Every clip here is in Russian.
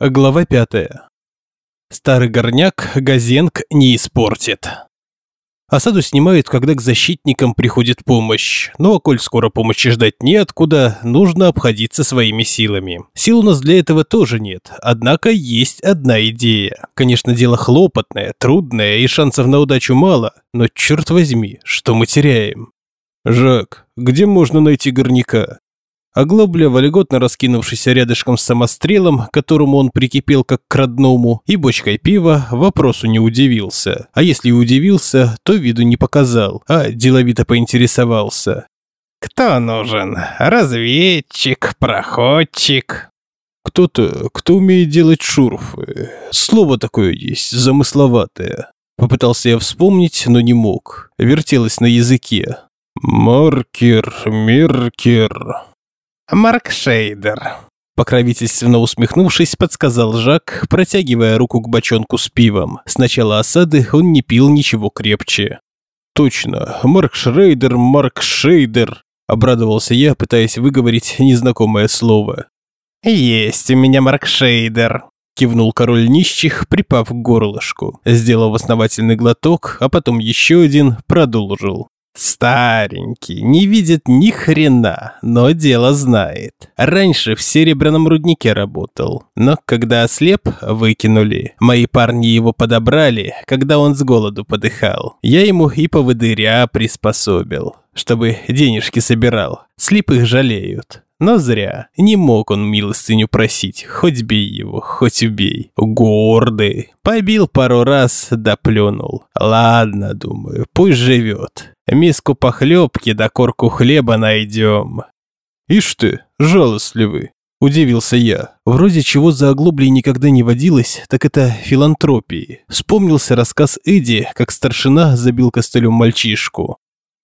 Глава пятая. Старый горняк Газенк не испортит. Осаду снимают, когда к защитникам приходит помощь. Ну а коль скоро помощи ждать неоткуда, нужно обходиться своими силами. Сил у нас для этого тоже нет, однако есть одна идея. Конечно, дело хлопотное, трудное и шансов на удачу мало, но черт возьми, что мы теряем? Жак, где можно найти горняка? Оглобля, вольготно раскинувшийся рядышком с самострелом, которому он прикипел как к родному, и бочкой пива, вопросу не удивился. А если и удивился, то виду не показал, а деловито поинтересовался. «Кто нужен? Разведчик, проходчик?» «Кто-то, кто умеет делать шурфы. Слово такое есть, замысловатое». Попытался я вспомнить, но не мог. Вертелось на языке. «Маркер, меркер». Марк Шейдер. Покровительственно усмехнувшись, подсказал Жак, протягивая руку к бочонку с пивом. С начала осады он не пил ничего крепче. «Точно, Марк Шрейдер, Марк Шейдер», – обрадовался я, пытаясь выговорить незнакомое слово. «Есть у меня Марк Шейдер», – кивнул король нищих, припав к горлышку. Сделал основательный глоток, а потом еще один, продолжил. Старенький, не видит ни хрена, но дело знает. Раньше в серебряном руднике работал, но когда ослеп, выкинули. Мои парни его подобрали, когда он с голоду подыхал. Я ему и поводыря приспособил, чтобы денежки собирал. Слепых жалеют. Но зря. Не мог он милостыню просить. Хоть бей его, хоть убей. Гордый. Побил пару раз, да плюнул. Ладно, думаю, пусть живет. Миску похлебки да корку хлеба найдем. Ишь ты, жалостливый. Удивился я. Вроде чего за оглоблей никогда не водилось, так это филантропии. Вспомнился рассказ Эдди, как старшина забил костылем мальчишку.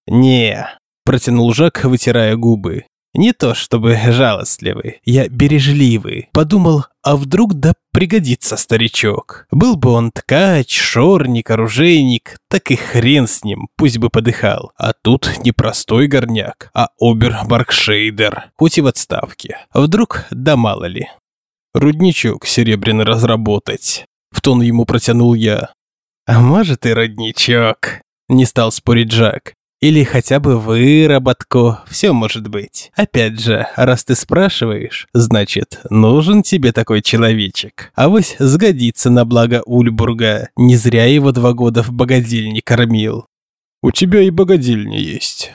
«Не», – протянул Жак, вытирая губы. Не то чтобы жалостливый, я бережливый. Подумал, а вдруг да пригодится старичок. Был бы он ткач, шорник, оружейник, так и хрен с ним, пусть бы подыхал. А тут не простой горняк, а обер-маркшейдер, хоть и в отставке. Вдруг, да мало ли. Рудничок серебряный разработать. В тон ему протянул я. А может и родничок, не стал спорить Жак. Или хотя бы выработку, все может быть. Опять же, раз ты спрашиваешь, значит, нужен тебе такой человечек. А вось сгодится на благо Ульбурга. Не зря его два года в богадельне кормил. У тебя и богадельня есть.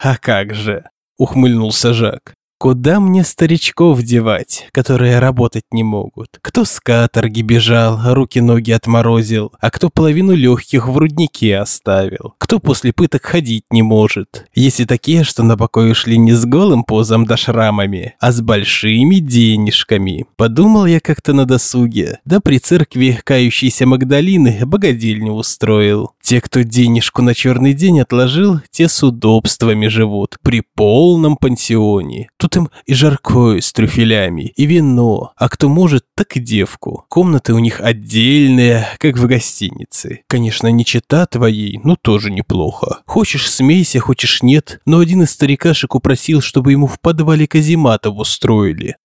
А как же, ухмыльнулся Жак. Куда мне старичков девать, которые работать не могут? Кто с каторги бежал, руки-ноги отморозил, а кто половину легких в руднике оставил? Кто после пыток ходить не может? Есть и такие, что на покой ушли не с голым позом да шрамами, а с большими денежками. Подумал я как-то на досуге, да при церкви кающейся Магдалины богадельню устроил. Те, кто денежку на черный день отложил, те с удобствами живут, при полном пансионе. Тут им и жаркое с трюфелями, и вино, а кто может, так и девку. Комнаты у них отдельные, как в гостинице. Конечно, не чита твоей, но тоже неплохо. Хочешь смейся, хочешь нет, но один из старикашек упросил, чтобы ему в подвале казематов устроили.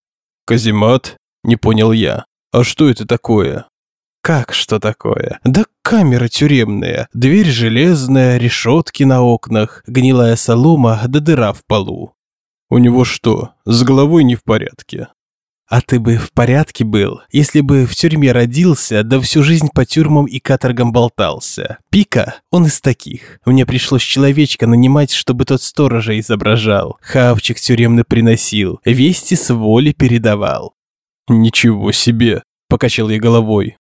Каземат? Не понял я. А что это такое? Как что такое? Да камера тюремная, дверь железная, решетки на окнах, гнилая солома да дыра в полу. У него что, с головой не в порядке? А ты бы в порядке был, если бы в тюрьме родился, да всю жизнь по тюрьмам и каторгам болтался. Пика, он из таких. Мне пришлось человечка нанимать, чтобы тот сторожа изображал. Хавчик тюремный приносил, вести с воли передавал. Ничего себе, покачал я головой.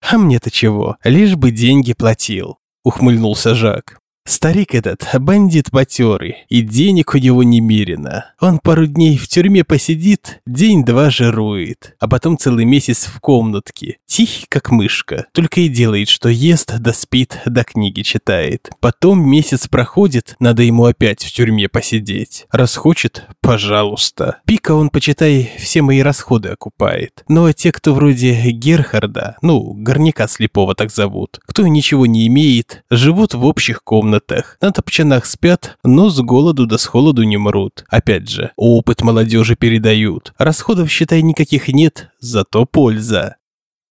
А мне-то чего, лишь бы деньги платил, ухмыльнулся Жак. Старик этот бандит матерый, и денег у него немерено. Он пару дней в тюрьме посидит, день-два жирует, а потом целый месяц в комнатке. Тихий, как мышка, только и делает, что ест, да спит, да книги читает. Потом месяц проходит, надо ему опять в тюрьме посидеть. Раз хочет, пожалуйста. Пика он, почитай, все мои расходы окупает. Ну а те, кто вроде Герхарда, ну, горняка слепого так зовут, кто ничего не имеет, живут в общих комнатах, на топчанах спят, но с голоду да с холоду не мрут. Опять же, опыт молодежи передают. Расходов, считай, никаких нет, зато польза.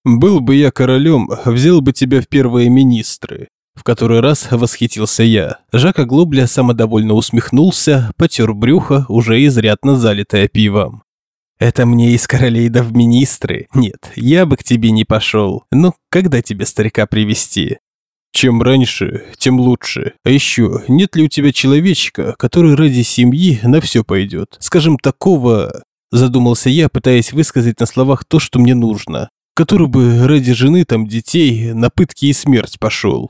Был бы я королем, взял бы тебя в первые министры. В который раз восхитился я. Жак Оглобля самодовольно усмехнулся, потер брюхо, уже изрядно залитое пивом. «Это мне из королей да в министры? Нет, я бы к тебе не пошел. Ну, когда тебе старика привести? Чем раньше, тем лучше. А еще, нет ли у тебя человечка, который ради семьи на все пойдет? Скажем, такого... Задумался я, пытаясь высказать на словах то, что мне нужно. Который бы ради жены, там, детей, на пытки и смерть пошел.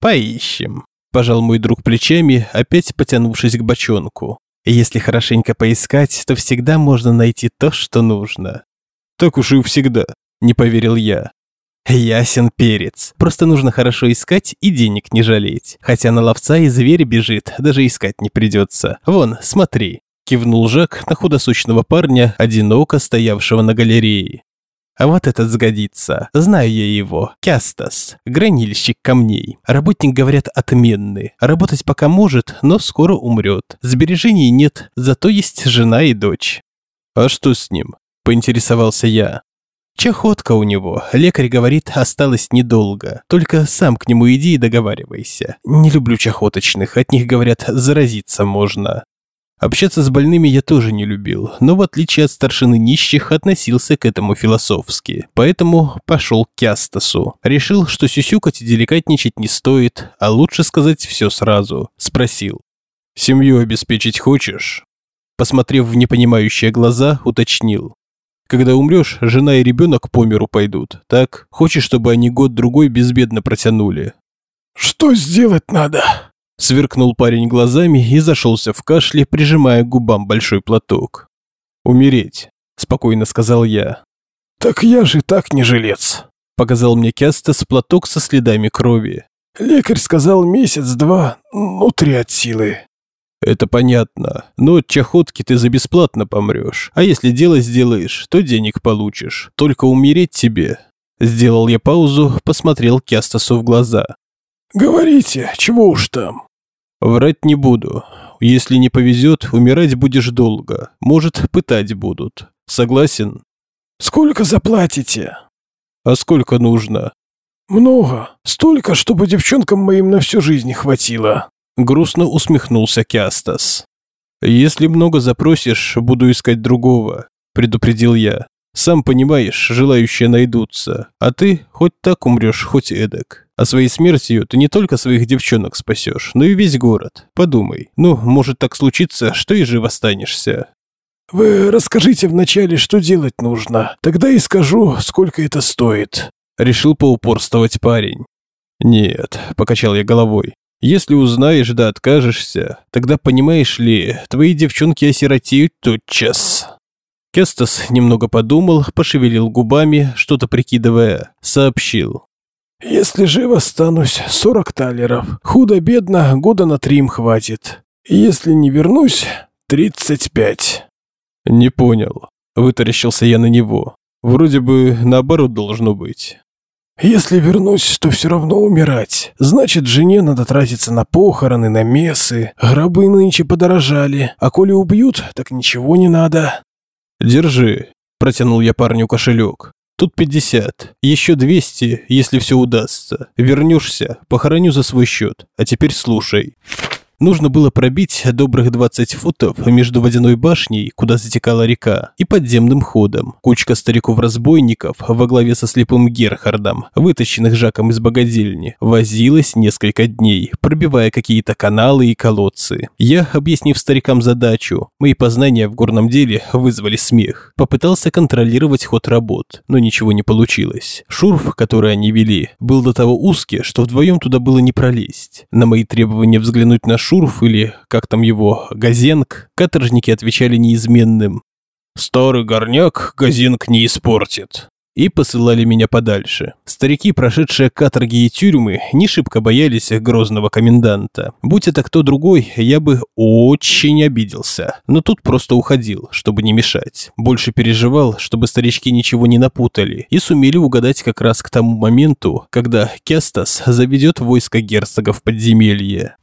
Поищем. Пожал мой друг плечами, опять потянувшись к бочонку. Если хорошенько поискать, то всегда можно найти то, что нужно. Так уж и всегда, не поверил я. Ясен перец. Просто нужно хорошо искать и денег не жалеть. Хотя на ловца и зверь бежит, даже искать не придется. Вон, смотри. Кивнул Жак на худосущного парня, одиноко стоявшего на галерее. А вот этот сгодится. Знаю я его. Кястас. Гранильщик камней. Работник, говорят, отменный. Работать пока может, но скоро умрет. Сбережений нет, зато есть жена и дочь. А что с ним? Поинтересовался я. Чахотка у него. Лекарь говорит, осталось недолго. Только сам к нему иди и договаривайся. Не люблю чахоточных, от них, говорят, заразиться можно. Общаться с больными я тоже не любил, но в отличие от старшины нищих относился к этому философски. Поэтому пошел к Кястасу. Решил, что сюсюкать и деликатничать не стоит, а лучше сказать все сразу. Спросил. «Семью обеспечить хочешь?» Посмотрев в непонимающие глаза, уточнил. Когда умрешь, жена и ребенок по миру пойдут, так? Хочешь, чтобы они год-другой безбедно протянули?» «Что сделать надо?» Сверкнул парень глазами и зашелся в кашле, прижимая к губам большой платок. «Умереть», – спокойно сказал я. «Так я же так не жилец», – показал мне Кястас платок со следами крови. «Лекарь сказал месяц-два, ну три от силы». «Это понятно, но от чахотки ты за бесплатно помрешь, а если дело сделаешь, то денег получишь, только умереть тебе». Сделал я паузу, посмотрел Кястасу в глаза. «Говорите, чего уж там?» Врать не буду. Если не повезет, умирать будешь долго. Может, пытать будут. Согласен? Сколько заплатите? А сколько нужно? Много. Столько, чтобы девчонкам моим на всю жизнь хватило. Грустно усмехнулся Кястас. Если много запросишь, буду искать другого, предупредил я. Сам понимаешь, желающие найдутся, а ты хоть так умрешь, хоть эдак. А своей смертью ты не только своих девчонок спасешь, но и весь город. Подумай. Ну, может так случиться, что и жив останешься. Вы расскажите вначале, что делать нужно. Тогда и скажу, сколько это стоит. Решил поупорствовать парень. Нет, покачал я головой. Если узнаешь да откажешься, тогда понимаешь ли, твои девчонки осиротеют тотчас. Кестас немного подумал, пошевелил губами, что-то прикидывая, сообщил. «Если жив останусь, сорок талеров. Худо-бедно, года на три им хватит. Если не вернусь, тридцать пять». «Не понял», – вытаращился я на него. «Вроде бы наоборот должно быть». «Если вернусь, то все равно умирать. Значит, жене надо тратиться на похороны, на мессы. Гробы нынче подорожали. А коли убьют, так ничего не надо». «Держи», – протянул я парню кошелек. «Тут пятьдесят, еще двести, если все удастся. Вернешься, похороню за свой счет. А теперь слушай». Нужно было пробить добрых 20 футов между водяной башней, куда затекала река, и подземным ходом. Кучка стариков-разбойников во главе со слепым Герхардом, вытащенных Жаком из богадельни, возилась несколько дней, пробивая какие-то каналы и колодцы. Я, объяснив старикам задачу, мои познания в горном деле вызвали смех. Попытался контролировать ход работ, но ничего не получилось. Шурф, который они вели, был до того узкий, что вдвоем туда было не пролезть. На мои требования взглянуть на шурф Шурф или, как там его, Газенк, каторжники отвечали неизменным. «Старый горняк Газенк не испортит». и посылали меня подальше. Старики, прошедшие каторги и тюрьмы, не шибко боялись грозного коменданта. Будь это кто другой, я бы очень обиделся. Но тут просто уходил, чтобы не мешать. Больше переживал, чтобы старички ничего не напутали и сумели угадать как раз к тому моменту, когда Кестас заведет войско герцога в подземелье.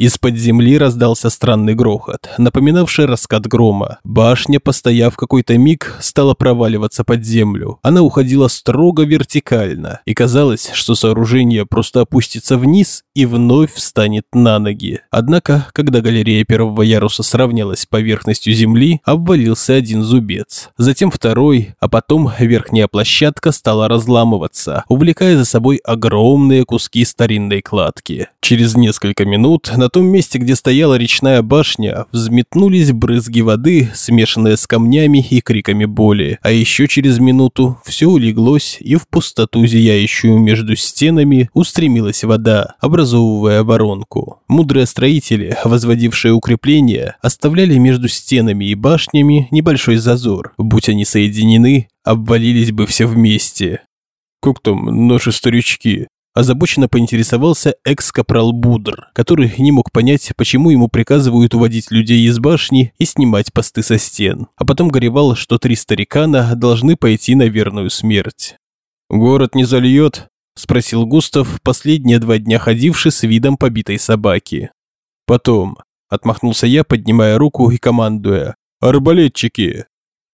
Из-под земли раздался странный грохот, напоминавший раскат грома. Башня, постояв какой-то миг, стала проваливаться под землю. Она уходила строго вертикально, и казалось, что сооружение просто опустится вниз и вновь встанет на ноги. Однако, когда галерея первого яруса сравнялась с поверхностью земли, обвалился один зубец. Затем второй, а потом верхняя площадка стала разламываться, увлекая за собой огромные куски старинной кладки. Через несколько минут на том месте, где стояла речная башня, взметнулись брызги воды, смешанные с камнями и криками боли. А еще через минуту все улеглось, и в пустоту, зияющую между стенами, устремилась вода, образовывая воронку. Мудрые строители, возводившие укрепления, оставляли между стенами и башнями небольшой зазор. Будь они соединены, обвалились бы все вместе. «Как там наши старички?» Озабоченно поинтересовался экс-капрал Будр, который не мог понять, почему ему приказывают уводить людей из башни и снимать посты со стен, а потом горевал, что три старикана должны пойти на верную смерть. «Город не зальет?» – спросил Густав, последние два дня ходивший с видом побитой собаки. «Потом», – отмахнулся я, поднимая руку и командуя, «Арбалетчики!»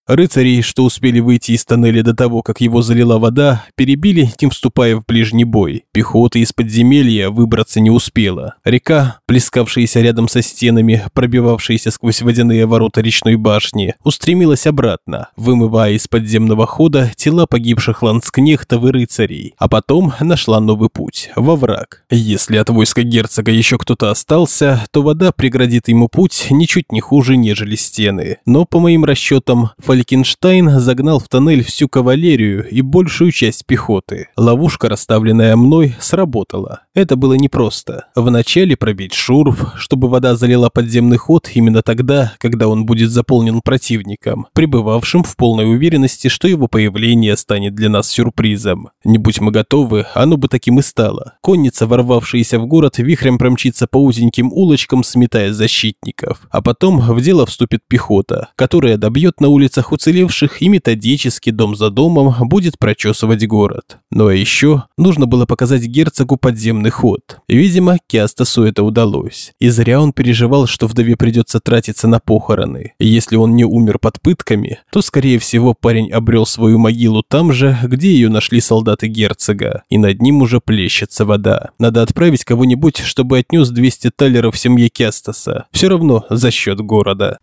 Рыцарей, что успели выйти из тоннеля до того, как его залила вода, перебили, тем вступая в ближний бой. Пехота из подземелья выбраться не успела. Река, плескавшаяся рядом со стенами, пробивавшаяся сквозь водяные ворота речной башни, устремилась обратно, вымывая из подземного хода тела погибших ланскнехтов и рыцарей, а потом нашла новый путь – во враг. Если от войска герцога еще кто-то остался, то вода преградит ему путь ничуть не хуже, нежели стены. Но, по моим расчетам, Фалькенштайн загнал в тоннель всю кавалерию и большую часть пехоты. Ловушка, расставленная мной, сработала. Это было непросто. Вначале пробить шурф, чтобы вода залила подземный ход именно тогда, когда он будет заполнен противником, пребывавшим в полной уверенности, что его появление станет для нас сюрпризом. Не будь мы готовы, оно бы таким и стало. Конница, ворвавшаяся в город, вихрем промчится по узеньким улочкам, сметая защитников. А потом в дело вступит пехота, которая добьет на улицах улицах уцелевших и методически дом за домом будет прочесывать город. Ну а еще нужно было показать герцогу подземный ход. Видимо, Киастасу это удалось. И зря он переживал, что вдове придется тратиться на похороны. Если он не умер под пытками, то, скорее всего, парень обрел свою могилу там же, где ее нашли солдаты герцога. И над ним уже плещется вода. Надо отправить кого-нибудь, чтобы отнес 200 талеров семье Киастаса. Все равно за счет города.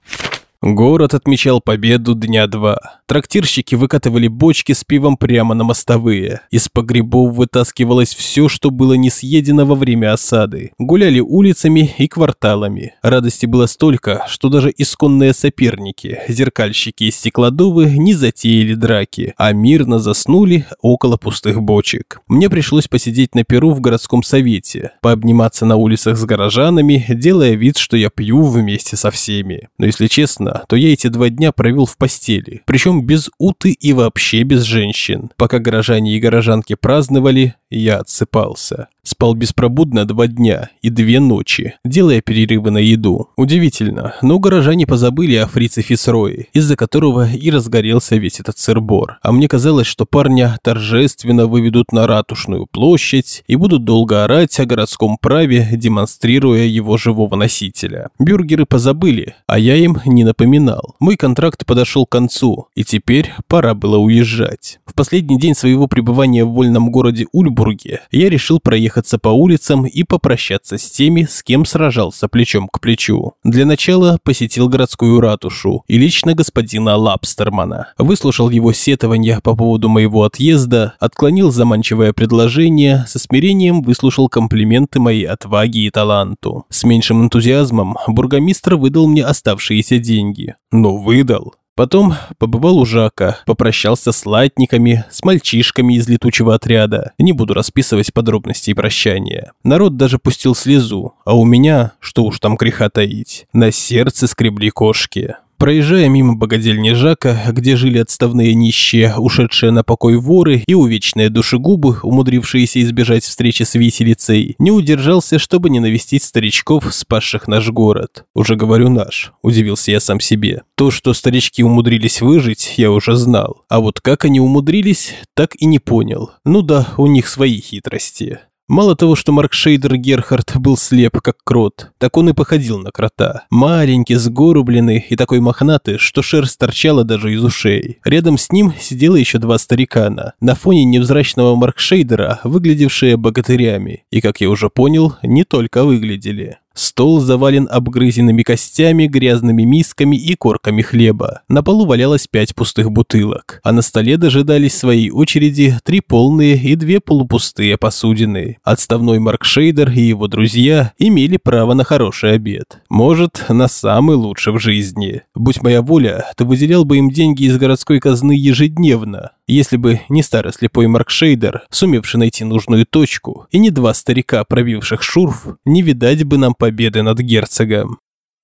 Город отмечал победу дня два. Трактирщики выкатывали бочки с пивом прямо на мостовые. Из погребов вытаскивалось все, что было не съедено во время осады. Гуляли улицами и кварталами. Радости было столько, что даже исконные соперники, зеркальщики и стеклодувы не затеяли драки, а мирно заснули около пустых бочек. Мне пришлось посидеть на перу в городском совете, пообниматься на улицах с горожанами, делая вид, что я пью вместе со всеми. Но если честно, то я эти два дня провел в постели, причем без уты и вообще без женщин. Пока горожане и горожанки праздновали, я отсыпался. Спал беспробудно два дня и две ночи, делая перерывы на еду. Удивительно, но горожане позабыли о фрице Фисрое, из-за которого и разгорелся весь этот сырбор. А мне казалось, что парня торжественно выведут на ратушную площадь и будут долго орать о городском праве, демонстрируя его живого носителя. Бюргеры позабыли, а я им не напоминал. Мой контракт подошел к концу, и теперь пора было уезжать. В последний день своего пребывания в вольном городе Ульбурге я решил проехать проехаться по улицам и попрощаться с теми, с кем сражался плечом к плечу. Для начала посетил городскую ратушу и лично господина Лапстермана. Выслушал его сетования по поводу моего отъезда, отклонил заманчивое предложение, со смирением выслушал комплименты моей отваге и таланту. С меньшим энтузиазмом бургомистр выдал мне оставшиеся деньги. Но выдал. Потом побывал у Жака, попрощался с латниками, с мальчишками из летучего отряда. Не буду расписывать подробности прощания. Народ даже пустил слезу, а у меня, что уж там греха таить, на сердце скребли кошки. Проезжая мимо богадельни Жака, где жили отставные нищие, ушедшие на покой воры и увечные душегубы, умудрившиеся избежать встречи с виселицей, не удержался, чтобы не навестить старичков, спасших наш город. Уже говорю наш, удивился я сам себе. То, что старички умудрились выжить, я уже знал. А вот как они умудрились, так и не понял. Ну да, у них свои хитрости. Мало того, что Марк Шейдер Герхард был слеп, как крот, так он и походил на крота. Маленький, сгорубленный и такой мохнатый, что шерсть торчала даже из ушей. Рядом с ним сидело еще два старикана, на фоне невзрачного Марк Шейдера, выглядевшие богатырями. И, как я уже понял, не только выглядели. Стол завален обгрызенными костями, грязными мисками и корками хлеба. На полу валялось пять пустых бутылок, а на столе дожидались своей очереди три полные и две полупустые посудины. Отставной Марк Шейдер и его друзья имели право на хороший обед. Может, на самый лучший в жизни. Будь моя воля, то выделял бы им деньги из городской казны ежедневно. Если бы не старый слепой Марк Шейдер, сумевший найти нужную точку, и не два старика, пробивших шурф, не видать бы нам победы над герцогом.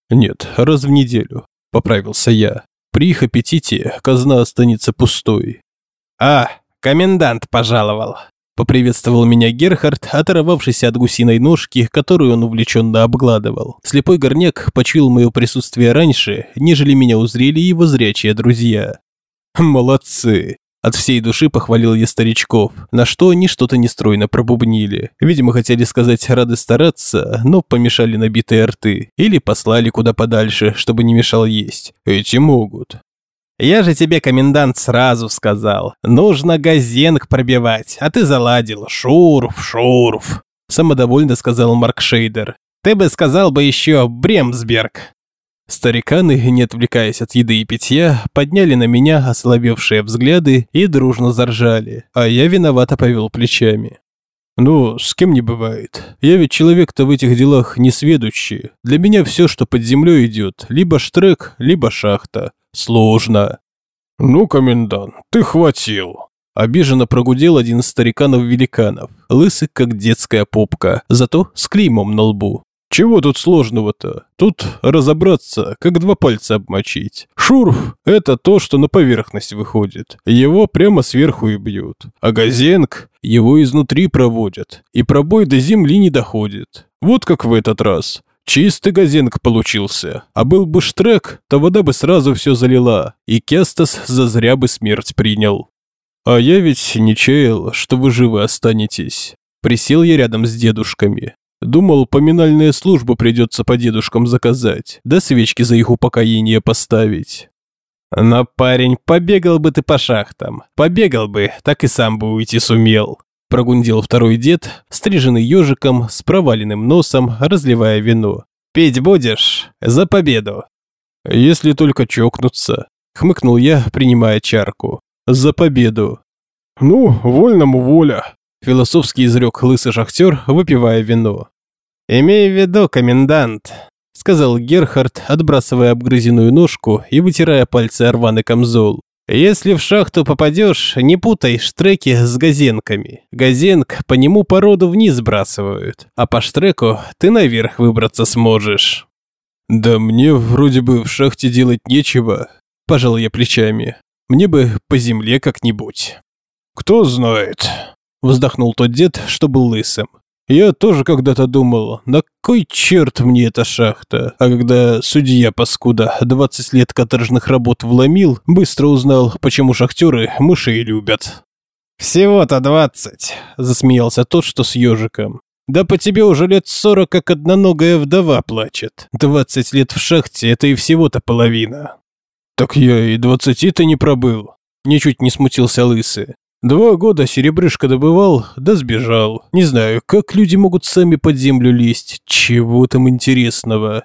Нет, раз в неделю, поправился я. При их аппетите казна останется пустой. А, комендант пожаловал. Поприветствовал меня Герхард, оторвавшийся от гусиной ножки, которую он увлеченно обгладывал. Слепой горняк почуял мое присутствие раньше, нежели меня узрели его зрячие друзья. «Молодцы!» От всей души похвалил я старичков, на что они что-то нестройно пробубнили. Видимо, хотели сказать «рады стараться», но помешали набитые рты. Или послали куда подальше, чтобы не мешал есть. Эти могут. «Я же тебе, комендант, сразу сказал. Нужно газенг пробивать, а ты заладил. Шурф, шурф», – самодовольно сказал Марк Шейдер. «Ты бы сказал бы еще Бремсберг». Стариканы, не отвлекаясь от еды и питья, подняли на меня ослабевшие взгляды и дружно заржали, а я виновато повел плечами. Ну, с кем не бывает. Я ведь человек-то в этих делах не сведущий. Для меня все, что под землей идет, либо штрек, либо шахта. Сложно. Ну, комендант, ты хватил. Обиженно прогудел один из стариканов-великанов, лысый, как детская попка, зато с клеймом на лбу. Чего тут сложного-то? Тут разобраться, как два пальца обмочить. Шурф – это то, что на поверхность выходит. Его прямо сверху и бьют. А газенг – его изнутри проводят. И пробой до земли не доходит. Вот как в этот раз. Чистый газенг получился. А был бы штрек, то вода бы сразу все залила. И Кестас зазря бы смерть принял. А я ведь не чаял, что вы живы останетесь. Присел я рядом с дедушками. Думал, поминальные службы придется по дедушкам заказать, да свечки за их упокоение поставить. Но, парень, побегал бы ты по шахтам. Побегал бы, так и сам бы уйти сумел. Прогундил второй дед, стриженный ежиком, с проваленным носом, разливая вино. «Пить будешь? За победу!» «Если только чокнуться», — хмыкнул я, принимая чарку. «За победу!» «Ну, вольному воля», Философский изрек лысый шахтер, выпивая вино. «Имей в виду, комендант», — сказал Герхард, отбрасывая обгрызенную ножку и вытирая пальцы рваный камзол. «Если в шахту попадешь, не путай штреки с газенками. Газенк по нему породу вниз сбрасывают, а по штреку ты наверх выбраться сможешь». «Да мне вроде бы в шахте делать нечего», – пожал я плечами. «Мне бы по земле как-нибудь». «Кто знает», Вздохнул тот дед, что был лысым. Я тоже когда-то думал, на кой черт мне эта шахта? А когда судья паскуда 20 лет каторжных работ вломил, быстро узнал, почему шахтеры мышей любят. «Всего-то двадцать», – засмеялся тот, что с ежиком. «Да по тебе уже лет сорок, как одноногая вдова плачет. Двадцать лет в шахте – это и всего-то половина». «Так я и двадцати-то не пробыл», – ничуть не смутился лысый. Два года серебрышка добывал, да сбежал. Не знаю, как люди могут сами под землю лезть, чего там интересного.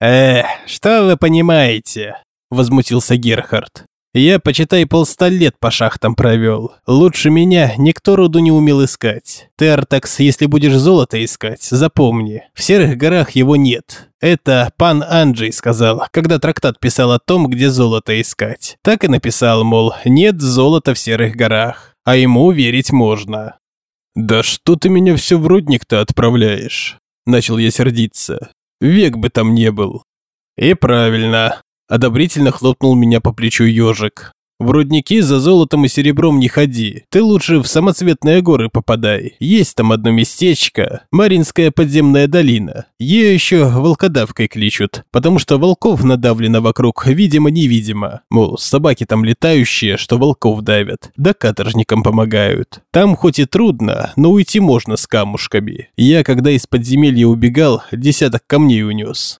«Э, что вы понимаете?» – возмутился Герхард. «Я, почитай, полста лет по шахтам провел. Лучше меня никто роду не умел искать. Ты, Артакс, если будешь золото искать, запомни, в Серых горах его нет. Это пан Анджей сказал, когда трактат писал о том, где золото искать. Так и написал, мол, нет золота в Серых горах а ему верить можно. «Да что ты меня все в рудник-то отправляешь?» Начал я сердиться. «Век бы там не был». «И правильно», Одобрительно хлопнул меня по плечу ежик. В рудники за золотом и серебром не ходи. Ты лучше в самоцветные горы попадай. Есть там одно местечко. Маринская подземная долина. Ее еще волкодавкой кличут, потому что волков надавлено вокруг, видимо-невидимо. Мол, собаки там летающие, что волков давят. Да каторжникам помогают. Там хоть и трудно, но уйти можно с камушками. Я, когда из подземелья убегал, десяток камней унес.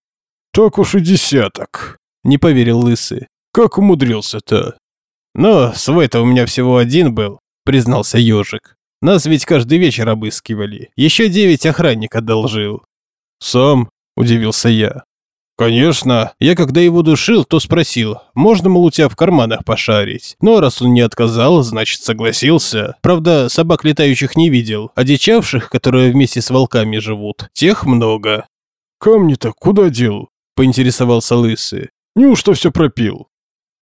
Так уж и десяток. Не поверил Лысый. Как умудрился-то? «Но свой-то у меня всего один был», – признался ежик. «Нас ведь каждый вечер обыскивали. Еще девять охранник одолжил». «Сам?» – удивился я. «Конечно. Я когда его душил, то спросил, можно, мол, у тебя в карманах пошарить. Но раз он не отказал, значит, согласился. Правда, собак летающих не видел, а дичавших, которые вместе с волками живут, тех много». «Камни-то куда дел?» – поинтересовался Лысый. «Неужто все пропил?»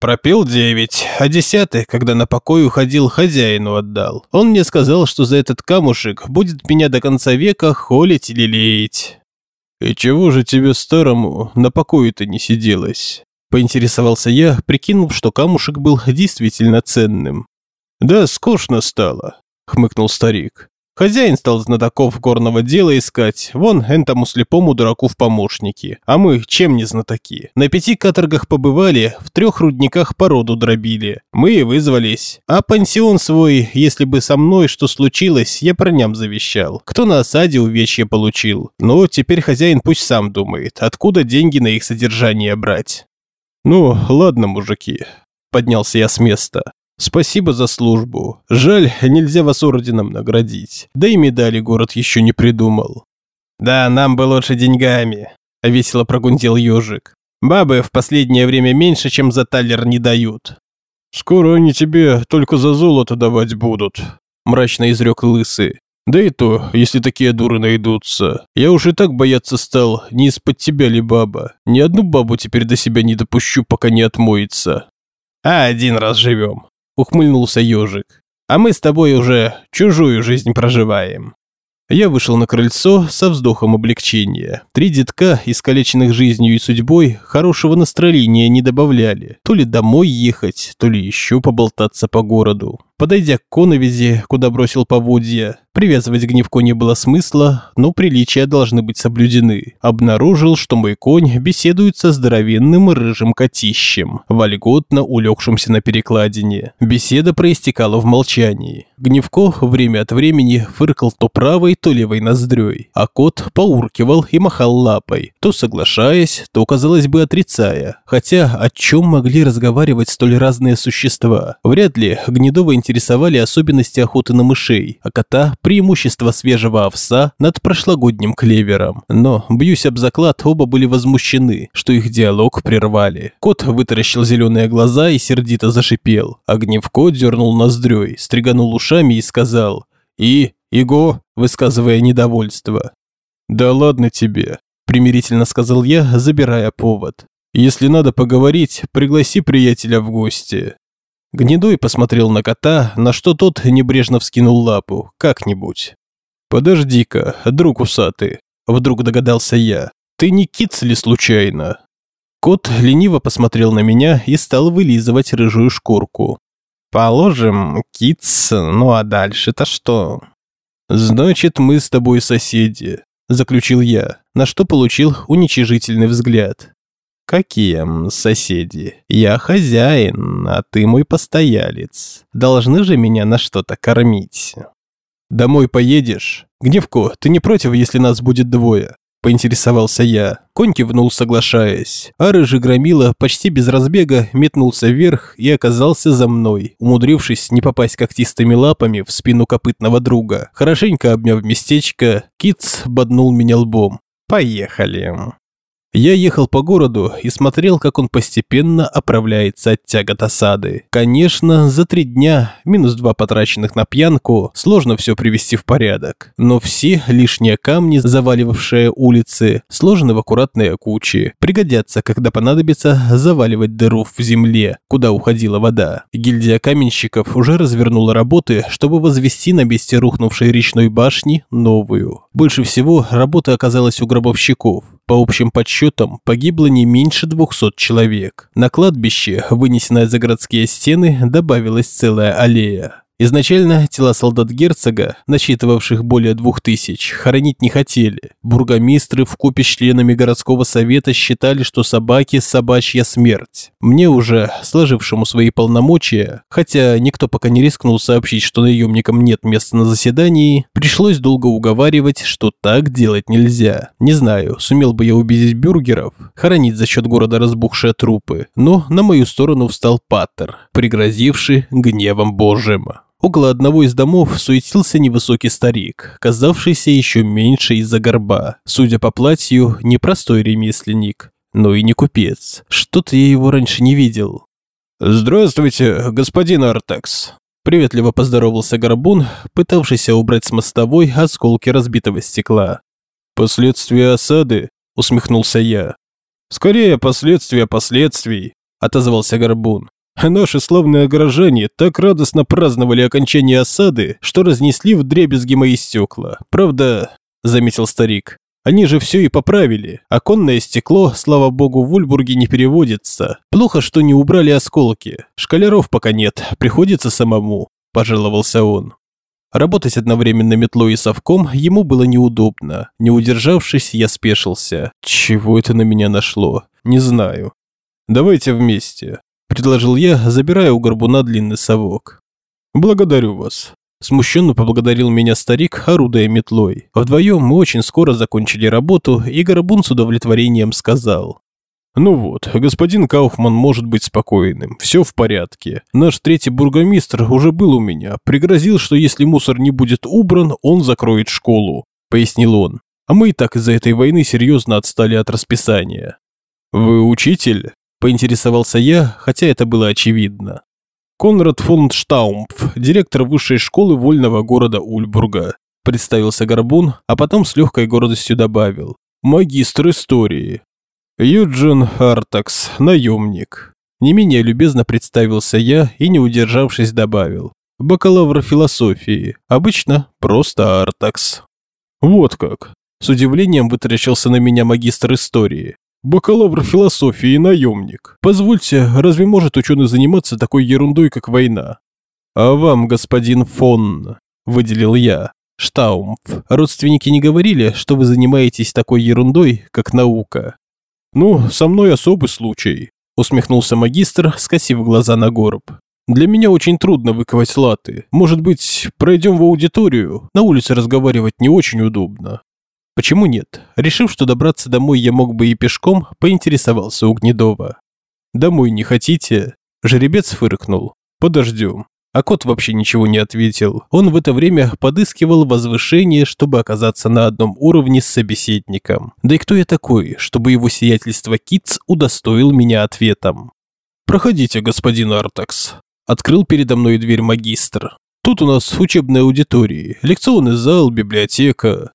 Пропил девять, а десятый, когда на покой уходил, хозяину отдал. Он мне сказал, что за этот камушек будет меня до конца века холить или леять. «И чего же тебе старому на покое-то не сиделось?» Поинтересовался я, прикинув, что камушек был действительно ценным. «Да, скучно стало», — хмыкнул старик. Хозяин стал знатоков горного дела искать, вон этому слепому дураку в помощники. А мы чем не знатоки? На пяти каторгах побывали, в трех рудниках породу дробили. Мы и вызвались. А пансион свой, если бы со мной что случилось, я парням завещал. Кто на осаде увечья получил. Ну, теперь хозяин пусть сам думает, откуда деньги на их содержание брать. Ну, ладно, мужики. Поднялся я с места. Спасибо за службу. Жаль, нельзя вас орденом наградить. Да и медали город еще не придумал. Да, нам бы лучше деньгами, весело прогундел ежик. Бабы в последнее время меньше, чем за талер не дают. Скоро они тебе только за золото давать будут, мрачно изрек лысый. Да и то, если такие дуры найдутся. Я уж и так бояться стал, не из-под тебя ли баба. Ни одну бабу теперь до себя не допущу, пока не отмоется. А один раз живем ухмыльнулся ежик. А мы с тобой уже чужую жизнь проживаем. Я вышел на крыльцо со вздохом облегчения. Три детка, искалеченных жизнью и судьбой, хорошего настроения не добавляли. То ли домой ехать, то ли еще поболтаться по городу. Подойдя к коновизе, куда бросил поводья, привязывать гневко не было смысла, но приличия должны быть соблюдены. Обнаружил, что мой конь беседует со здоровенным рыжим котищем, вольготно улегшимся на перекладине. Беседа проистекала в молчании. Гневко время от времени фыркал то правой, то левой ноздрёй, а кот поуркивал и махал лапой, то соглашаясь, то, казалось бы, отрицая. Хотя о чем могли разговаривать столь разные существа? Вряд ли Гнедова интересовало интересовали особенности охоты на мышей, а кота – преимущество свежего овса над прошлогодним клевером. Но, бьюсь об заклад, оба были возмущены, что их диалог прервали. Кот вытаращил зеленые глаза и сердито зашипел. А Гневко дернул ноздрёй, стриганул ушами и сказал «И, Иго», высказывая недовольство. «Да ладно тебе», – примирительно сказал я, забирая повод. «Если надо поговорить, пригласи приятеля в гости». Гнедой посмотрел на кота, на что тот небрежно вскинул лапу, как-нибудь. «Подожди-ка, друг усатый», – вдруг догадался я. «Ты не киц ли случайно?» Кот лениво посмотрел на меня и стал вылизывать рыжую шкурку. «Положим, киц, ну а дальше-то что?» «Значит, мы с тобой соседи», – заключил я, на что получил уничижительный взгляд. «Какие соседи? Я хозяин, а ты мой постоялец. Должны же меня на что-то кормить». «Домой поедешь? Гневко, ты не против, если нас будет двое?» Поинтересовался я. Конь кивнул, соглашаясь. А рыжий громила почти без разбега метнулся вверх и оказался за мной, умудрившись не попасть когтистыми лапами в спину копытного друга. Хорошенько обняв местечко, Китс боднул меня лбом. «Поехали». Я ехал по городу и смотрел, как он постепенно оправляется от тягот осады. Конечно, за три дня, минус два потраченных на пьянку, сложно все привести в порядок. Но все лишние камни, заваливавшие улицы, сложены в аккуратные кучи. Пригодятся, когда понадобится заваливать дыру в земле, куда уходила вода. Гильдия каменщиков уже развернула работы, чтобы возвести на месте рухнувшей речной башни новую. Больше всего работа оказалась у гробовщиков. По общим подсчетам, погибло не меньше 200 человек. На кладбище, вынесенное за городские стены, добавилась целая аллея. Изначально тела солдат герцога, насчитывавших более двух тысяч, хоронить не хотели. Бургомистры в купе с членами городского совета считали, что собаки – собачья смерть. Мне уже, сложившему свои полномочия, хотя никто пока не рискнул сообщить, что наемникам нет места на заседании, пришлось долго уговаривать, что так делать нельзя. Не знаю, сумел бы я убедить бюргеров, хоронить за счет города разбухшие трупы, но на мою сторону встал Паттер, пригрозивший гневом Божьим. Около одного из домов суетился невысокий старик, казавшийся еще меньше из-за горба. Судя по платью, не простой ремесленник, но и не купец. Что-то я его раньше не видел. «Здравствуйте, господин Артекс», – приветливо поздоровался Горбун, пытавшийся убрать с мостовой осколки разбитого стекла. «Последствия осады?» – усмехнулся я. «Скорее, последствия последствий», – отозвался Горбун. Наши славные горожане так радостно праздновали окончание осады, что разнесли в дребезги мои стекла. Правда, заметил старик, они же все и поправили. Оконное стекло, слава богу, в Ульбурге не переводится. Плохо, что не убрали осколки. Шкалеров пока нет, приходится самому, пожаловался он. Работать одновременно метлой и совком ему было неудобно. Не удержавшись, я спешился. Чего это на меня нашло? Не знаю. Давайте вместе предложил я, забирая у горбуна длинный совок. «Благодарю вас». Смущенно поблагодарил меня старик, орудуя метлой. Вдвоем мы очень скоро закончили работу, и горбун с удовлетворением сказал. «Ну вот, господин Кауфман может быть спокойным, все в порядке. Наш третий бургомистр уже был у меня, пригрозил, что если мусор не будет убран, он закроет школу», – пояснил он. «А мы и так из-за этой войны серьезно отстали от расписания». «Вы учитель?» Поинтересовался я, хотя это было очевидно. Конрад фон Штаумпф, директор высшей школы вольного города Ульбурга. Представился Горбун, а потом с легкой гордостью добавил. Магистр истории. Юджин Артакс, наемник. Не менее любезно представился я и, не удержавшись, добавил. Бакалавр философии. Обычно просто Артакс. Вот как. С удивлением вытаращился на меня магистр истории. Бакалавр философии и наемник. Позвольте, разве может ученый заниматься такой ерундой, как война? А вам, господин фон, выделил я. Штаумф, родственники не говорили, что вы занимаетесь такой ерундой, как наука? Ну, со мной особый случай, усмехнулся магистр, скосив глаза на горб. Для меня очень трудно выковать латы. Может быть, пройдем в аудиторию? На улице разговаривать не очень удобно. Почему нет? Решив, что добраться домой я мог бы и пешком, поинтересовался у Гнедова. «Домой не хотите?» Жеребец фыркнул. «Подождем». А кот вообще ничего не ответил. Он в это время подыскивал возвышение, чтобы оказаться на одном уровне с собеседником. Да и кто я такой, чтобы его сиятельство Китс удостоил меня ответом? «Проходите, господин Артакс», – открыл передо мной дверь магистр. Тут у нас учебная аудитория, лекционный зал, библиотека.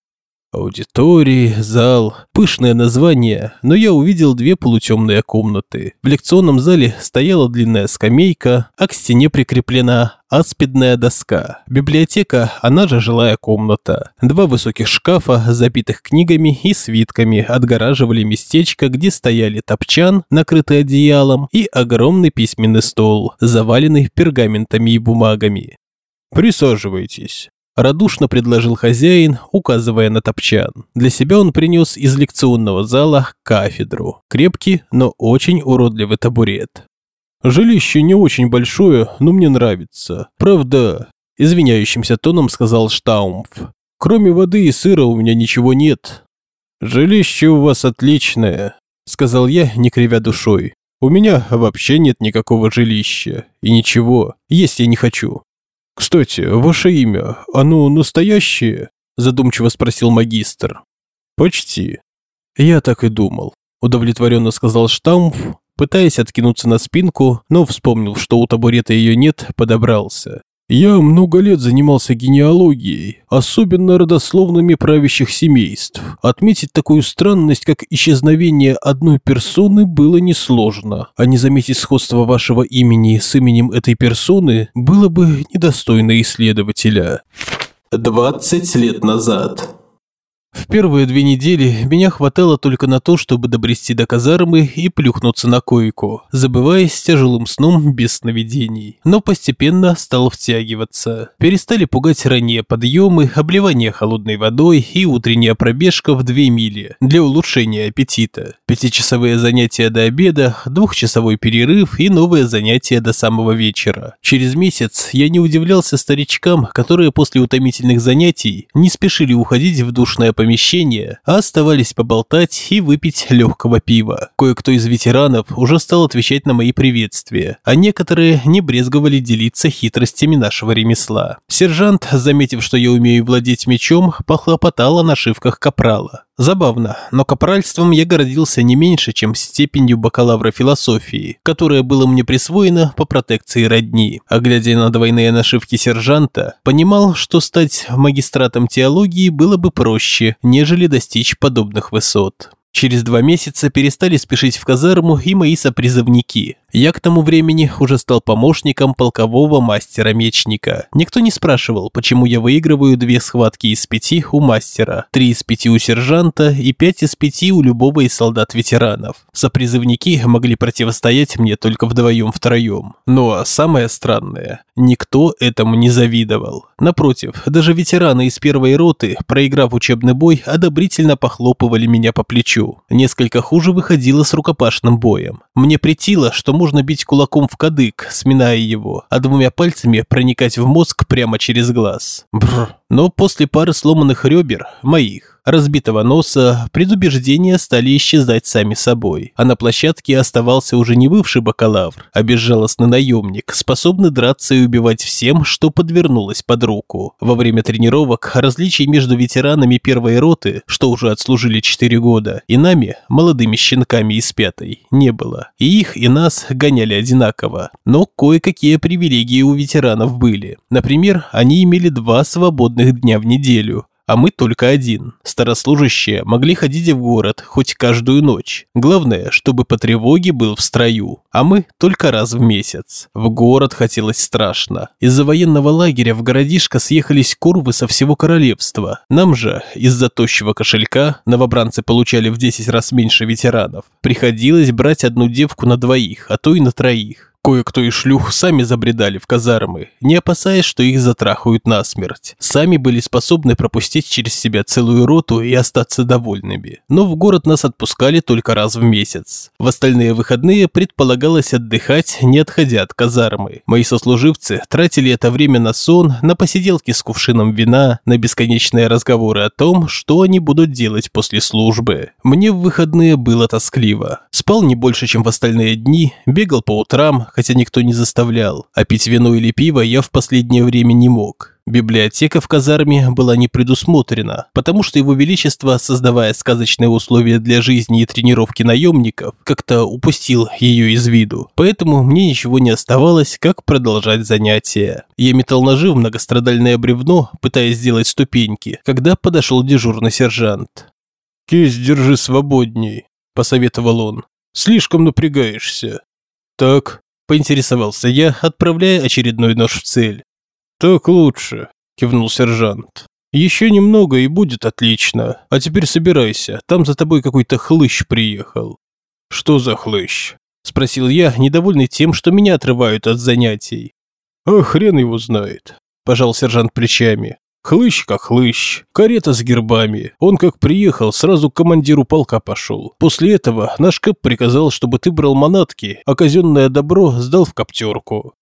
Аудитории, зал, пышное название, но я увидел две полутемные комнаты. В лекционном зале стояла длинная скамейка, а к стене прикреплена аспидная доска. Библиотека, она же жилая комната. Два высоких шкафа, забитых книгами и свитками, отгораживали местечко, где стояли топчан, накрытый одеялом, и огромный письменный стол, заваленный пергаментами и бумагами. «Присаживайтесь», радушно предложил хозяин, указывая на топчан. Для себя он принес из лекционного зала кафедру. Крепкий, но очень уродливый табурет. «Жилище не очень большое, но мне нравится. Правда...» Извиняющимся тоном сказал Штаумф. «Кроме воды и сыра у меня ничего нет». «Жилище у вас отличное», сказал я, не кривя душой. «У меня вообще нет никакого жилища. И ничего, есть я не хочу. «Кстати, ваше имя, оно настоящее?» – задумчиво спросил магистр. «Почти». «Я так и думал», – удовлетворенно сказал Штамф, пытаясь откинуться на спинку, но вспомнил, что у табурета ее нет, подобрался. Я много лет занимался генеалогией, особенно родословными правящих семейств. Отметить такую странность, как исчезновение одной персоны, было несложно, а не заметить сходство вашего имени с именем этой персоны было бы недостойно исследователя. 20 лет назад. В первые две недели меня хватало только на то, чтобы добрести до казармы и плюхнуться на койку, забываясь тяжелым сном без сновидений. Но постепенно стал втягиваться. Перестали пугать ранние подъемы, обливание холодной водой и утренняя пробежка в две мили для улучшения аппетита. Пятичасовые занятия до обеда, двухчасовой перерыв и новые занятия до самого вечера. Через месяц я не удивлялся старичкам, которые после утомительных занятий не спешили уходить в душное помещение помещение, а оставались поболтать и выпить легкого пива. Кое-кто из ветеранов уже стал отвечать на мои приветствия, а некоторые не брезговали делиться хитростями нашего ремесла. Сержант, заметив, что я умею владеть мечом, похлопотал о нашивках капрала. Забавно, но капральством я гордился не меньше, чем степенью бакалавра философии, которая была мне присвоена по протекции родни. А глядя на двойные нашивки сержанта, понимал, что стать магистратом теологии было бы проще, нежели достичь подобных высот. Через два месяца перестали спешить в казарму и мои сопризывники. Я к тому времени уже стал помощником полкового мастера-мечника. Никто не спрашивал, почему я выигрываю две схватки из пяти у мастера, три из пяти у сержанта и пять из пяти у любого из солдат-ветеранов. Сопризывники могли противостоять мне только вдвоем-втроем. Но самое странное, никто этому не завидовал. Напротив, даже ветераны из первой роты, проиграв учебный бой, одобрительно похлопывали меня по плечу. Несколько хуже выходило с рукопашным боем. Мне притило, что можно бить кулаком в кадык, сминая его, а двумя пальцами проникать в мозг прямо через глаз. Бррр. Но после пары сломанных ребер, моих, разбитого носа, предубеждения стали исчезать сами собой, а на площадке оставался уже не бывший бакалавр, а безжалостный наемник, способный драться и убивать всем, что подвернулось под руку. Во время тренировок различий между ветеранами первой роты, что уже отслужили 4 года, и нами, молодыми щенками из пятой, не было. И их, и нас гоняли одинаково. Но кое-какие привилегии у ветеранов были. Например, они имели два свободных дня в неделю, а мы только один. Старослужащие могли ходить в город хоть каждую ночь. Главное, чтобы по тревоге был в строю, а мы только раз в месяц. В город хотелось страшно. Из-за военного лагеря в городишко съехались курвы со всего королевства. Нам же, из-за тощего кошелька, новобранцы получали в 10 раз меньше ветеранов. Приходилось брать одну девку на двоих, а то и на троих. Кое-кто из шлюх сами забредали в казармы, не опасаясь, что их затрахают насмерть. Сами были способны пропустить через себя целую роту и остаться довольными. Но в город нас отпускали только раз в месяц. В остальные выходные предполагалось отдыхать, не отходя от казармы. Мои сослуживцы тратили это время на сон, на посиделки с кувшином вина, на бесконечные разговоры о том, что они будут делать после службы. Мне в выходные было тоскливо. Спал не больше, чем в остальные дни, бегал по утрам, хотя никто не заставлял, а пить вино или пиво я в последнее время не мог. Библиотека в казарме была не предусмотрена, потому что его величество, создавая сказочные условия для жизни и тренировки наемников, как-то упустил ее из виду. Поэтому мне ничего не оставалось, как продолжать занятия. Я метал ножи в многострадальное бревно, пытаясь сделать ступеньки, когда подошел дежурный сержант. «Кисть держи свободней», – посоветовал он. «Слишком напрягаешься». «Так, Поинтересовался я, отправляя очередной нож в цель. «Так лучше», – кивнул сержант. «Еще немного и будет отлично. А теперь собирайся, там за тобой какой-то хлыщ приехал». «Что за хлыщ?» – спросил я, недовольный тем, что меня отрывают от занятий. «А хрен его знает», – пожал сержант плечами. Хлыщ как хлыщ, карета с гербами. Он как приехал, сразу к командиру полка пошел. После этого наш Кэп приказал, чтобы ты брал манатки, а казенное добро сдал в коптерку.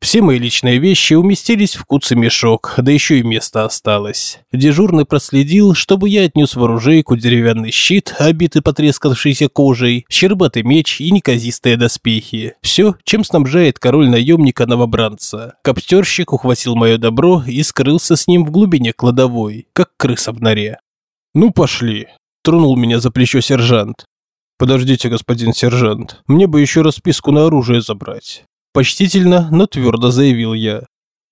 Все мои личные вещи уместились в куцый мешок, да еще и место осталось. Дежурный проследил, чтобы я отнес в оружейку деревянный щит, обитый потрескавшейся кожей, щербатый меч и неказистые доспехи. Все, чем снабжает король наемника новобранца. Коптерщик ухватил мое добро и скрылся с ним в глубине кладовой, как крыса в норе. «Ну пошли», – тронул меня за плечо сержант. «Подождите, господин сержант, мне бы еще расписку на оружие забрать». Почтительно, но твердо заявил я.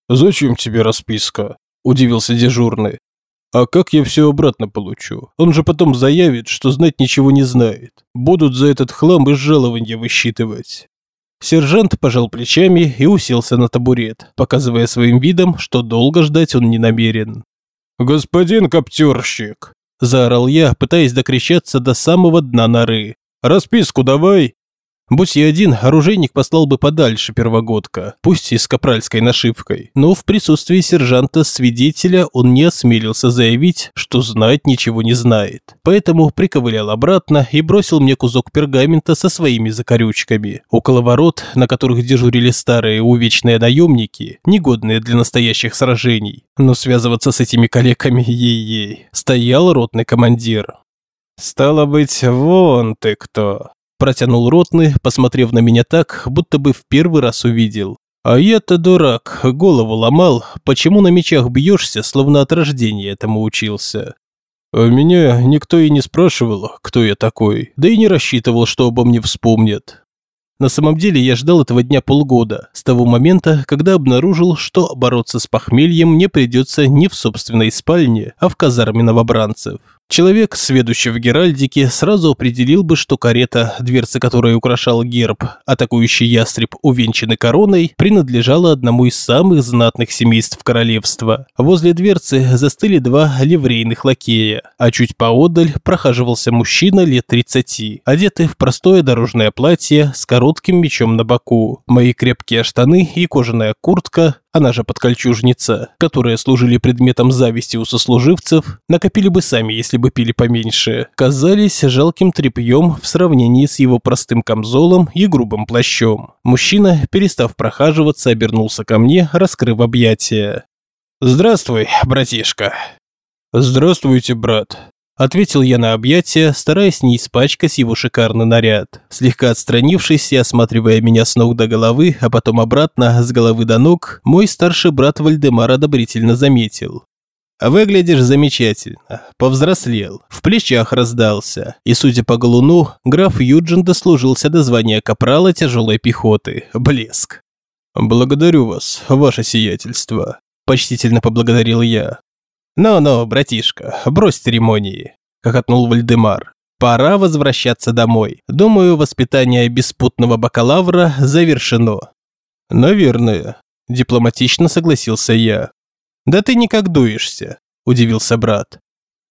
«Зачем тебе расписка?» – удивился дежурный. «А как я все обратно получу? Он же потом заявит, что знать ничего не знает. Будут за этот хлам из жалования высчитывать». Сержант пожал плечами и уселся на табурет, показывая своим видом, что долго ждать он не намерен. «Господин коптерщик!» Заорал я, пытаясь докричаться до самого дна норы. «Расписку давай!» Будь я один, оружейник послал бы подальше первогодка, пусть и с капральской нашивкой. Но в присутствии сержанта-свидетеля он не осмелился заявить, что знать ничего не знает. Поэтому приковылял обратно и бросил мне кусок пергамента со своими закорючками. Около ворот, на которых дежурили старые увечные наемники, негодные для настоящих сражений. Но связываться с этими коллегами ей-ей, стоял ротный командир. «Стало быть, вон ты кто!» Протянул ротный, посмотрев на меня так, будто бы в первый раз увидел. А я-то дурак, голову ломал, почему на мечах бьешься, словно от рождения этому учился. А меня никто и не спрашивал, кто я такой, да и не рассчитывал, что обо мне вспомнят. На самом деле я ждал этого дня полгода, с того момента, когда обнаружил, что бороться с похмельем мне придется не в собственной спальне, а в казарме новобранцев. Человек, сведущий в Геральдике, сразу определил бы, что карета, дверца которой украшал герб, атакующий ястреб, увенчанный короной, принадлежала одному из самых знатных семейств королевства. Возле дверцы застыли два ливрейных лакея, а чуть поодаль прохаживался мужчина лет 30, одетый в простое дорожное платье с коротким мечом на боку. Мои крепкие штаны и кожаная куртка она же подкольчужница, которые служили предметом зависти у сослуживцев, накопили бы сами, если бы пили поменьше, казались жалким тряпьем в сравнении с его простым камзолом и грубым плащом. Мужчина, перестав прохаживаться, обернулся ко мне, раскрыв объятия. «Здравствуй, братишка». «Здравствуйте, брат», Ответил я на объятие, стараясь не испачкать его шикарный наряд. Слегка отстранившись и осматривая меня с ног до головы, а потом обратно, с головы до ног, мой старший брат Вальдемар одобрительно заметил. «Выглядишь замечательно. Повзрослел. В плечах раздался. И, судя по галуну, граф Юджин дослужился до звания капрала тяжелой пехоты. Блеск». «Благодарю вас, ваше сиятельство», – почтительно поблагодарил я. «Ну-ну, братишка, брось церемонии», – хохотнул Вальдемар. «Пора возвращаться домой. Думаю, воспитание беспутного бакалавра завершено». «Наверное», – дипломатично согласился я. «Да ты никак дуешься», – удивился брат.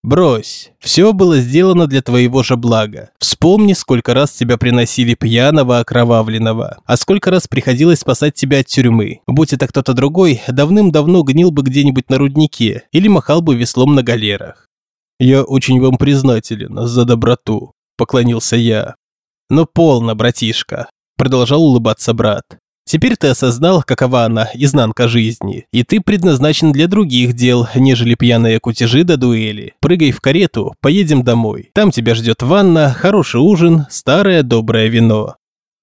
Брось, все было сделано для твоего же блага. Вспомни, сколько раз тебя приносили пьяного, окровавленного, а сколько раз приходилось спасать тебя от тюрьмы. Будь это кто-то другой, давным-давно гнил бы где-нибудь на руднике или махал бы веслом на галерах. Я очень вам признателен за доброту, поклонился я. Но полно, братишка, продолжал улыбаться брат. Теперь ты осознал, какова она, изнанка жизни, и ты предназначен для других дел, нежели пьяные кутежи до дуэли. Прыгай в карету, поедем домой. Там тебя ждет ванна, хороший ужин, старое доброе вино».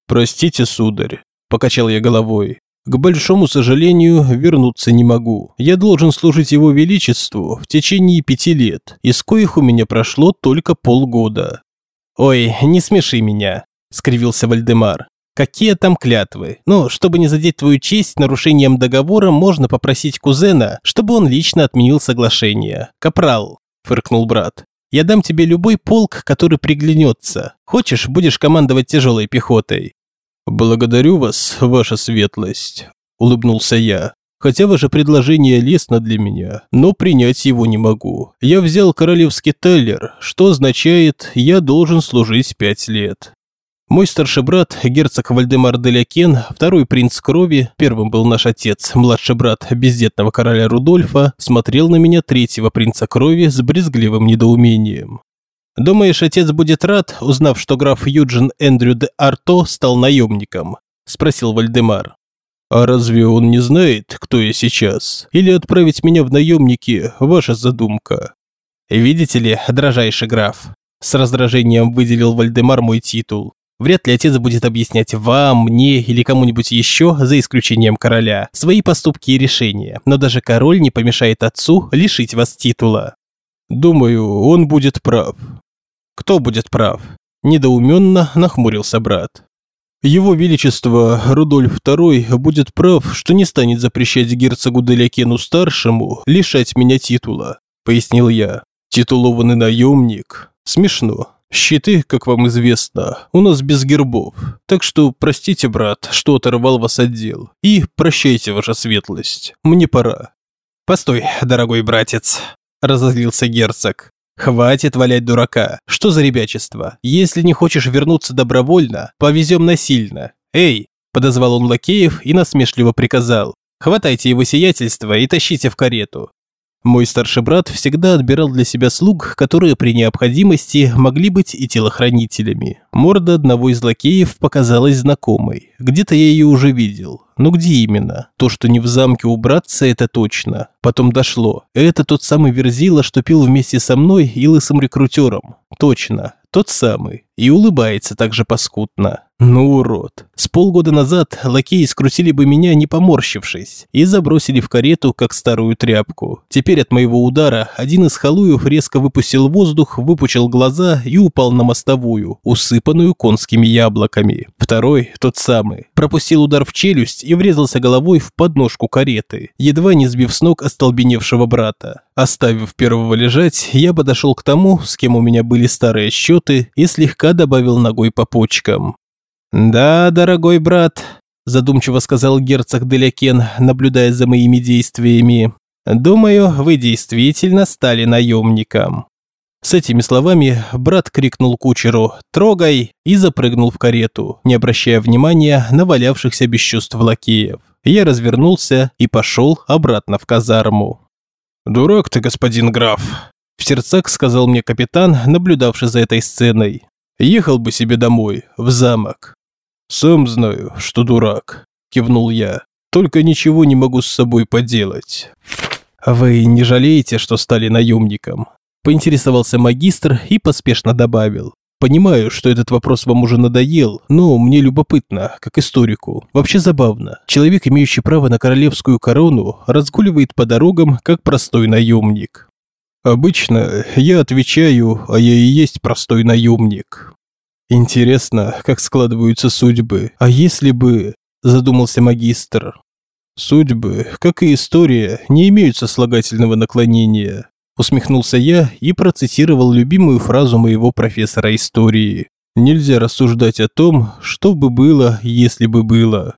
«Простите, сударь», – покачал я головой. «К большому сожалению, вернуться не могу. Я должен служить его величеству в течение пяти лет, из коих у меня прошло только полгода». «Ой, не смеши меня», – скривился Вальдемар. Какие там клятвы? Ну, чтобы не задеть твою честь нарушением договора, можно попросить кузена, чтобы он лично отменил соглашение. Капрал, фыркнул брат. Я дам тебе любой полк, который приглянется. Хочешь, будешь командовать тяжелой пехотой. Благодарю вас, ваша светлость, улыбнулся я. Хотя ваше предложение лестно для меня, но принять его не могу. Я взял королевский таллер, что означает, я должен служить пять лет. Мой старший брат, герцог Вальдемар Делякен, второй принц крови, первым был наш отец, младший брат бездетного короля Рудольфа, смотрел на меня третьего принца крови с брезгливым недоумением. «Думаешь, отец будет рад, узнав, что граф Юджин Эндрю де Арто стал наемником?» – спросил Вальдемар. «А разве он не знает, кто я сейчас? Или отправить меня в наемники – ваша задумка?» «Видите ли, дражайший граф», – с раздражением выделил Вальдемар мой титул. Вряд ли отец будет объяснять вам, мне или кому-нибудь еще, за исключением короля, свои поступки и решения, но даже король не помешает отцу лишить вас титула. Думаю, он будет прав. Кто будет прав? Недоуменно нахмурился брат. Его Величество Рудольф II будет прав, что не станет запрещать герцогу Делякену-старшему лишать меня титула, пояснил я. Титулованный наемник. Смешно. Щиты, как вам известно, у нас без гербов, так что простите, брат, что оторвал вас от дел. И прощайте, ваша светлость, мне пора». «Постой, дорогой братец», – разозлился герцог. Хватит валять дурака. Что за ребячество? Если не хочешь вернуться добровольно, повезем насильно. Эй, подозвал он лакеев и насмешливо приказал. Хватайте его сиятельство и тащите в карету. Мой старший брат всегда отбирал для себя слуг, которые при необходимости могли быть и телохранителями. Морда одного из лакеев показалась знакомой. Где-то я ее уже видел. Но где именно? То, что не в замке убраться, это точно. Потом дошло. Это тот самый Верзила, что пил вместе со мной и лысым рекрутером. Точно. Тот самый. И улыбается так же паскудно. Ну, урод. С полгода назад лакеи скрутили бы меня, не поморщившись, и забросили в карету, как старую тряпку. Теперь от моего удара один из халуев резко выпустил воздух, выпучил глаза и упал на мостовую, усыпанную конскими яблоками. Второй, тот самый, пропустил удар в челюсть и врезался головой в подножку кареты, едва не сбив с ног остолбеневшего брата. Оставив первого лежать, я подошел к тому, с кем у меня были старые счеты, и слегка добавил ногой по почкам. «Да, дорогой брат», – задумчиво сказал герцог Делякен, наблюдая за моими действиями. «Думаю, вы действительно стали наемником». С этими словами брат крикнул кучеру «Трогай!» и запрыгнул в карету, не обращая внимания на валявшихся без чувств лакеев. Я развернулся и пошел обратно в казарму. «Дурак ты, господин граф!» В сердцах сказал мне капитан, наблюдавший за этой сценой. «Ехал бы себе домой, в замок. «Сам знаю, что дурак», – кивнул я. «Только ничего не могу с собой поделать». «А «Вы не жалеете, что стали наемником?» – поинтересовался магистр и поспешно добавил. Понимаю, что этот вопрос вам уже надоел, но мне любопытно, как историку. Вообще забавно. Человек, имеющий право на королевскую корону, разгуливает по дорогам, как простой наемник. Обычно я отвечаю, а я и есть простой наемник. Интересно, как складываются судьбы. А если бы... Задумался магистр. Судьбы, как и история, не имеют сослагательного наклонения. Усмехнулся я и процитировал любимую фразу моего профессора истории. Нельзя рассуждать о том, что бы было, если бы было.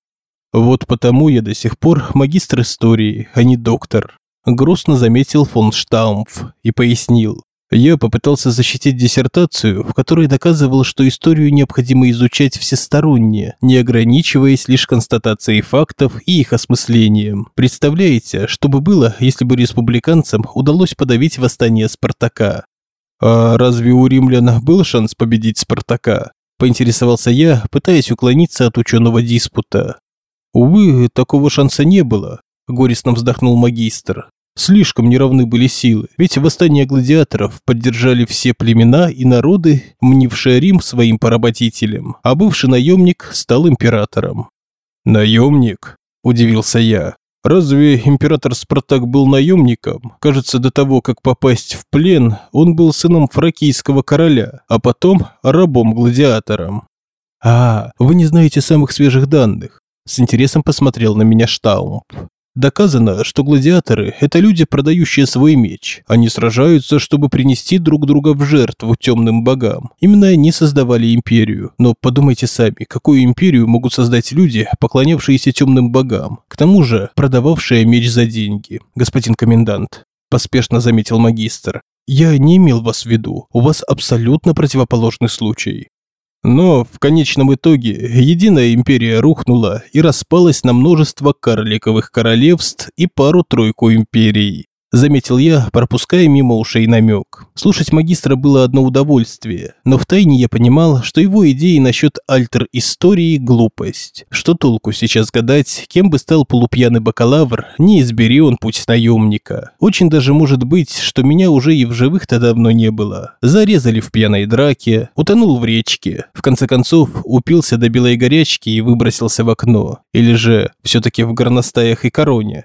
Вот потому я до сих пор магистр истории, а не доктор. Грустно заметил фон Штаумф и пояснил. Я попытался защитить диссертацию, в которой доказывал, что историю необходимо изучать всесторонне, не ограничиваясь лишь констатацией фактов и их осмыслением. Представляете, что бы было, если бы республиканцам удалось подавить восстание Спартака? А разве у римлян был шанс победить Спартака? Поинтересовался я, пытаясь уклониться от ученого диспута. Увы, такого шанса не было, горестно вздохнул магистр. Слишком неравны были силы, ведь восстание гладиаторов поддержали все племена и народы, мнившие Рим своим поработителем, а бывший наемник стал императором. «Наемник?» – удивился я. «Разве император Спартак был наемником? Кажется, до того, как попасть в плен, он был сыном фракийского короля, а потом рабом-гладиатором». «А, вы не знаете самых свежих данных?» С интересом посмотрел на меня Штаумп. Доказано, что гладиаторы – это люди, продающие свой меч. Они сражаются, чтобы принести друг друга в жертву темным богам. Именно они создавали империю. Но подумайте сами, какую империю могут создать люди, поклонявшиеся темным богам? К тому же, продававшие меч за деньги. Господин комендант, поспешно заметил магистр. Я не имел вас в виду. У вас абсолютно противоположный случай. Но в конечном итоге единая империя рухнула и распалась на множество карликовых королевств и пару-тройку империй заметил я, пропуская мимо ушей намек. Слушать магистра было одно удовольствие, но втайне я понимал, что его идеи насчет альтер-истории – глупость. Что толку сейчас гадать, кем бы стал полупьяный бакалавр, не избери он путь наемника. Очень даже может быть, что меня уже и в живых-то давно не было. Зарезали в пьяной драке, утонул в речке, в конце концов упился до белой горячки и выбросился в окно. Или же все-таки в горностаях и короне.